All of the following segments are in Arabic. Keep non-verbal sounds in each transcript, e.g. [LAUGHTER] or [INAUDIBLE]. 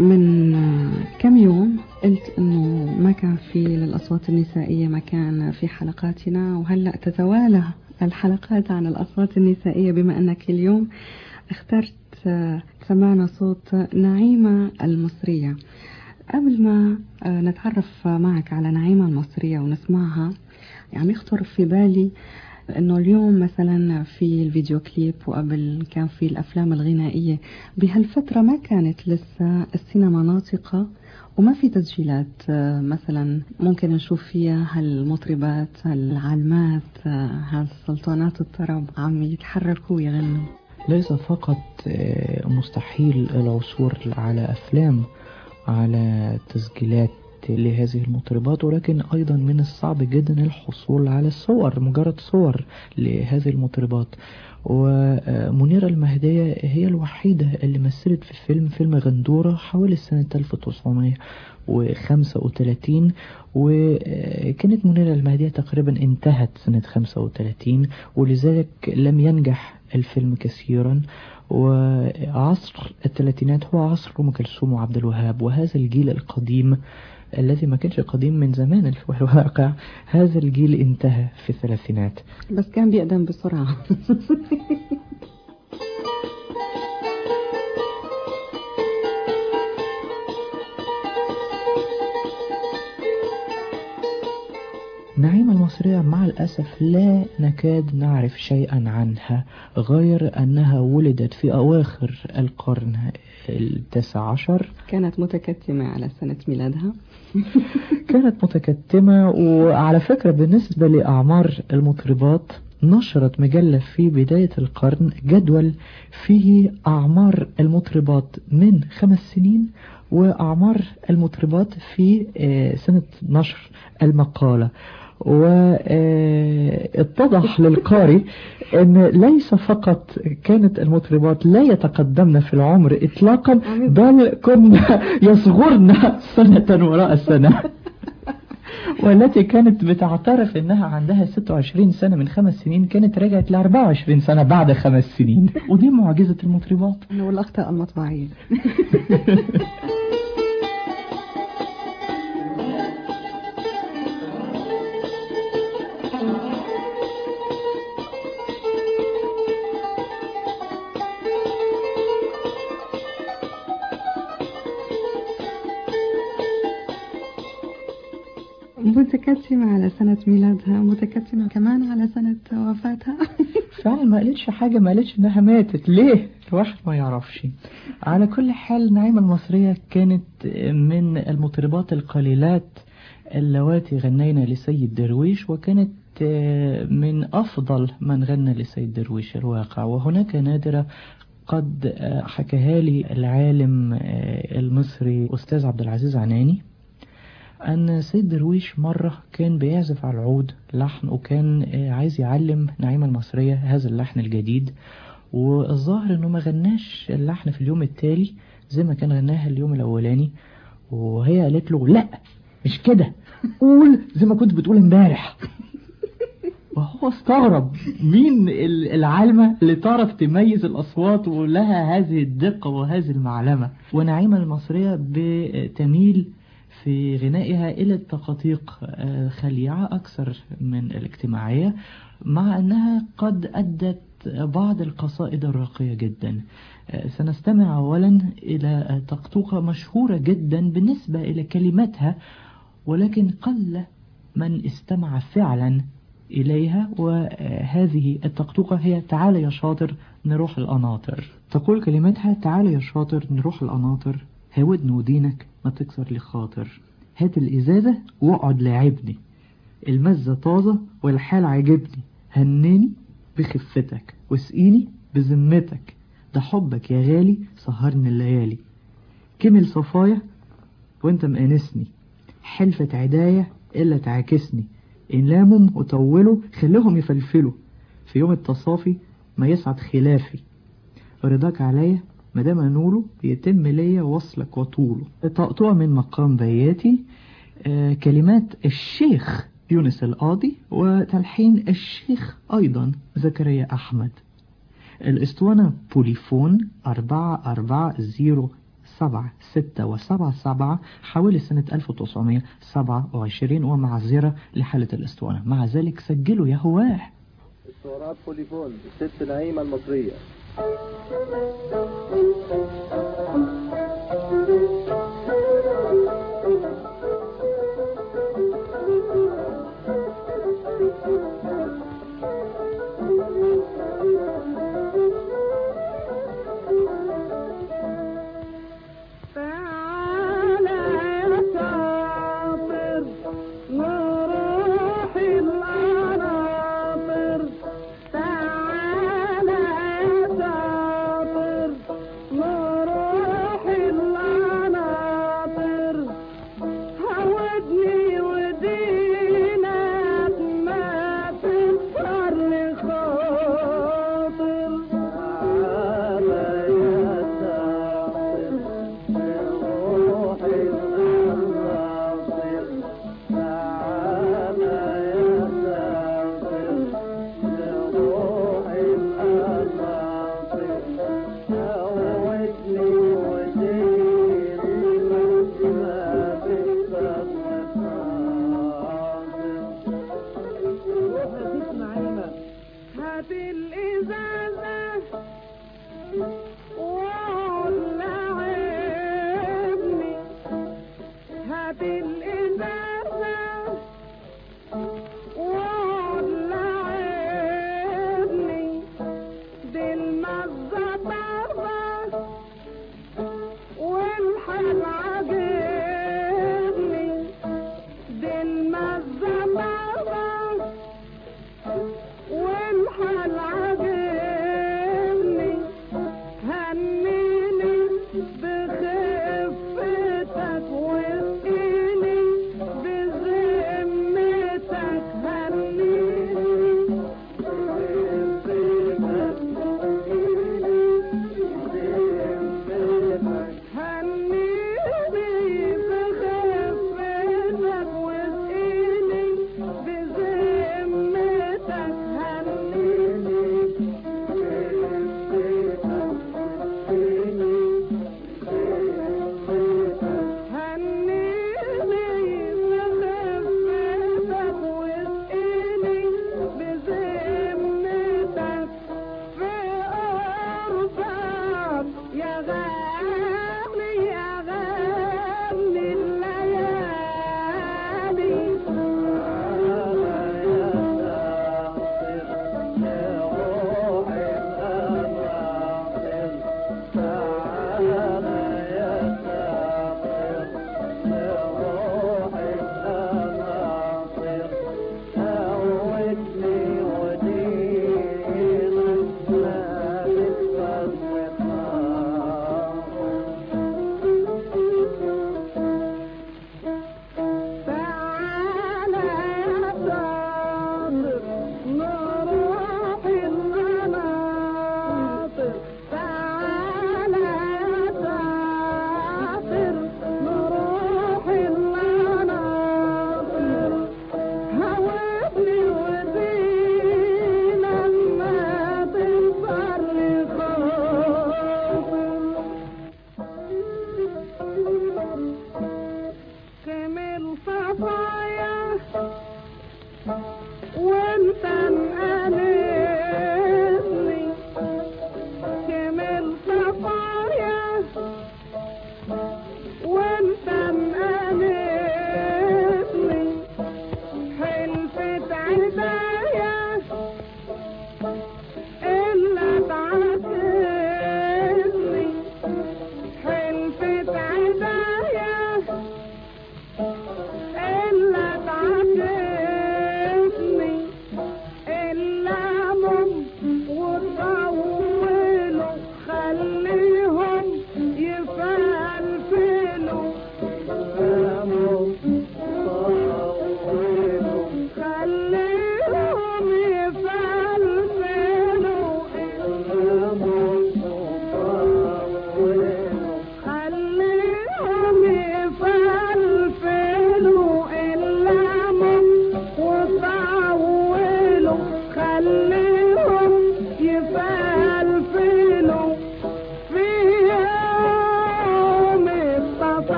من آه، كم يوم قلت إنه ما كان في للأصوات النسائية مكان في حلقاتنا وهلأ تتوالى الحلقات عن الأصوات النسائية بما أنك اليوم اخترت سمعنا صوت نعيمة المصرية. قبل ما نتعرف معك على نعيمة المصرية ونسمعها يعني يخطر في بالي إنه اليوم مثلا في الفيديو كليب وقبل كان في الأفلام الغنائية بهالفترة ما كانت لسه السينما ناطقة وما في تسجيلات مثلا ممكن نشوف فيها هالمطربات هالعلمات هالسلطانات الطرب عم يتحركوا ويغنوا. ليس فقط مستحيل العثور على أفلام على تسجيلات لهذه المطربات ولكن أيضا من الصعب جدا الحصول على الصور مجرد صور لهذه المطربات. ومنيرة المهدية هي الوحيدة اللي مثلت في فيلم فيلم غندورة حوالي سنة 1935 وكانت منيرة المهدية تقريبا انتهت سنة 35 ولذلك لم ينجح الفيلم كثيرا وعصر الثلاثينات هو عصر أم كلثوم وعبد الوهاب وهذا الجيل القديم الذي ما كانش قديم من زمان الواقع هذا الجيل انتهى في الثلاثينات. بس كان بيقدم بسرعة. [LAUGHS] نعيمة المصرية مع الأسف لا نكاد نعرف شيئا عنها غير أنها ولدت في أواخر القرن التاسع عشر. كانت متكتمة على سنة ميلادها. [LAUGHS] كانت متكتمة وعلى فكرة بالنسبة لأعمار المطربات نشرت مجلة في بداية القرن جدول فيه أعمار المطربات من خمس سنين وأعمار المطربات في سنة نشر المقالة. واتضح [LAUGHS] للقارئ إن ليس فقط كانت المطربات لا يتقدمن في العمر اطلاقا بل كن يصغرن سنة وراء سنة. [LAUGHS] والتي كانت بتعترف إنها عندها 26 سنة من خمس سنين كانت رجعت ل 24 سنة بعد خمس سنين. [LAUGHS] ودي معجزة المطربات. والاخطاء المطبعية. [LAUGHS] متكتمة على سنة ميلادها متكتمة كمان على سنة وفاتها. [LAUGHS] فعلا ما قالتش حاجة ما قالتش إنها ماتت. ليه؟ الواحد ما يعرفش. على كل حال نعيمة المصرية كانت من المطربات القليلات اللواتي غنينا لسيد درويش وكانت من أفضل من غنى لسيد درويش الواقع. وهناك نادرة قد حكاها لي العالم المصري أستاذ عبد العزيز عناني. أن سيد درويش مرة كان بيعزف على العود لحن وكان عايز يعلم نعيمة المصرية هذا اللحن الجديد. والظاهر إنه ما غناش اللحن في اليوم التالي زي ما كان غناها اليوم الأولاني. وهي قالت له لا مش كده. قول زي ما كنت بتقول امبارح. وهو استغرب. مين العالمة اللي تعرف تميز الأصوات ولها هذه الدقة وهذه المعلمة؟ ونعيمة المصرية بتميل في غنائها إلى التقاطيق خليعة أكثر من الاجتماعية مع أنها قد أدت بعض القصائد الراقية جدا. سنستمع أولا إلى تقطوقة مشهورة جدا بالنسبة إلى كلماتها ولكن قل من استمع فعلا إليها وهذه التقطوقة هي تعال يا شاطر نروح القناطر تقول كلماتها تعال يا شاطر نروح القناطر هاودن ودينك ما تكسر لي خاطر. هات الإزازة واقعد لاعبني. المزة طازة والحال عجبني هنني بخفتك واسقيني بذمتك. ده حبك يا غالي سهرني الليالي. كمل صفايا وانت مقانسني حلفة عداية إلا تعاكسني. إن لامهم وطولوا خليهم يفلفلوا. في يوم التصافي ما يسعد خلافي. رضاك عليا ما دام أنوله يتم ليا وصلك وطوله. طقطوقة من مقام بياتي. آه كلمات الشيخ يونس القاضي وتلحين الشيخ أيضا زكريا أحمد. الإسطوانة بوليفون أربعة أربعة zero سبعة ستة وسبعة سبعة حوالي سنة 1927 ومعذرة لحالة الإسطوانة. مع ذلك سجلوا يا هواة. اسطوانات بوليفون الست نعيمة المصرية. Thank you.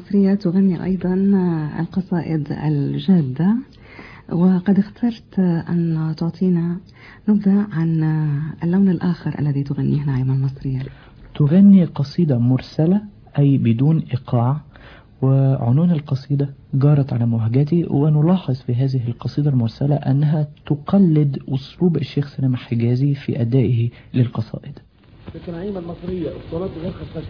المصرية تغني أيضا القصائد الجادة وقد اخترت أن تعطينا نبذة عن اللون الآخر الذي تغنيه ناعمة المصرية. تغني قصيدة مرسلة أي بدون إيقاع وعنوان القصيدة جارت على مهجتي ونلاحظ في هذه القصيدة المرسلة أنها تقلد أسلوب الشيخ سلام حجازي في أدائه للقصائد. ست نعيمة المصرية اسطوانات غير خفاشة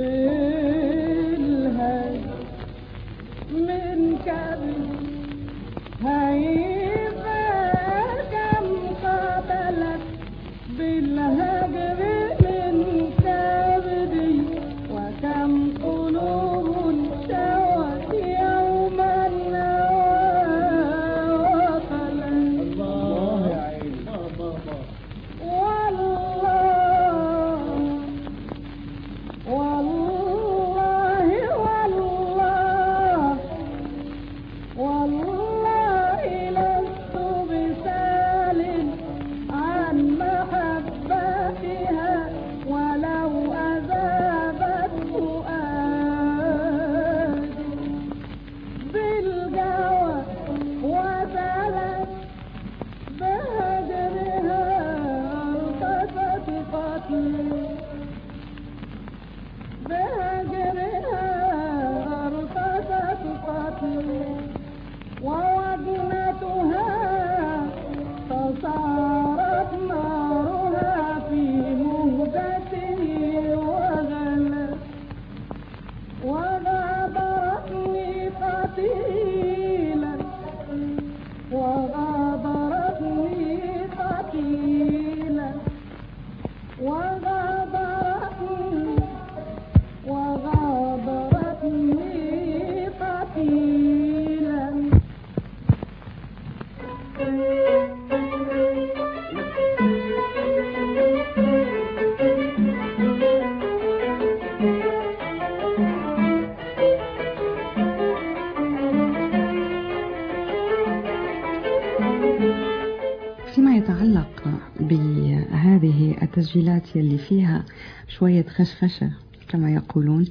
living. التسجيلات يلي فيها شوية خشخشة كما يقولون.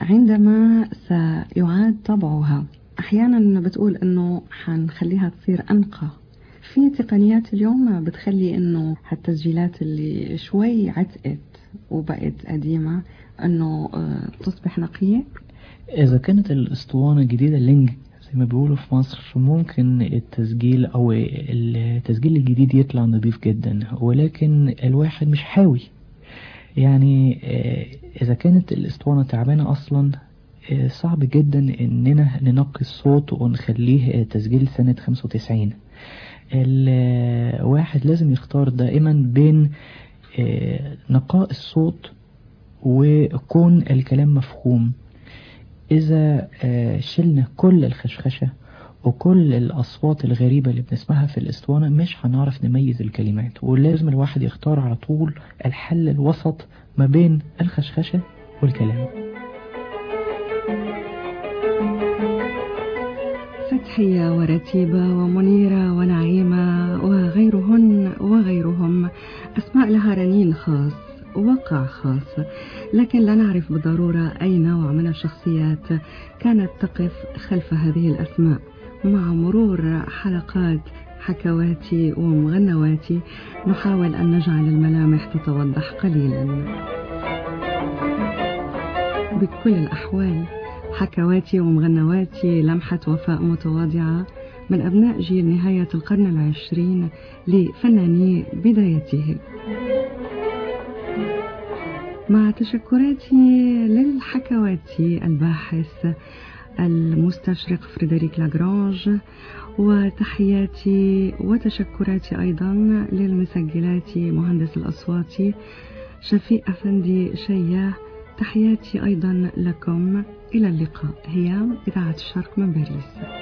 عندما سيعاد طبعها أحيانا بتقول أنه حنخليها تصير أنقى. في تقنيات اليوم بتخلي أنه هالتسجيلات اللي شوي عتقت وبقت قديمة أنه آه، تصبح نقية؟ إذا كانت الأسطوانة الجديدة اللينج زي ما بيقولوا في مصر ممكن التسجيل أو التسجيل الجديد يطلع نظيف جدا ولكن الواحد مش حاوي. يعني آه، إذا كانت الأسطوانة تعبانة أصلا آه، صعب جدا إننا ننقي الصوت ونخليه آه، تسجيل سنة 95 الواحد لازم يختار دائما بين نقاء الصوت وكون الكلام مفهوم. إذا آه، شلنا كل الخشخشة وكل الأصوات الغريبة اللي بنسمعها في الأسطوانة مش هنعرف نميز الكلمات. ولازم الواحد يختار على طول الحل الوسط ما بين الخشخشة والكلام. فتحية ورتيبة ومنيرة ونعيمة وغيرهن وغيرهم. أسماء لها رنين خاص. وقع خاص. لكن لا نعرف بالضرورة أي نوع من الشخصيات كانت تقف خلف هذه الأسماء. مع مرور حلقات حكواتي ومغنواتي نحاول أن نجعل الملامح تتوضح قليلا. بكل الأحوال حكواتي ومغنواتي لمحة وفاء متواضعة من أبناء جيل نهاية القرن العشرين لفناني بدايته. مع تشكراتي للحكواتي الباحث المستشرق فريدريك لاجرانج وتحياتي وتشكراتي أيضا للمسجلات مهندس الأصوات شفيق أفندي شياه تحياتي أيضا لكم. إلى اللقاء. هي إذاعة الشرق من باريس.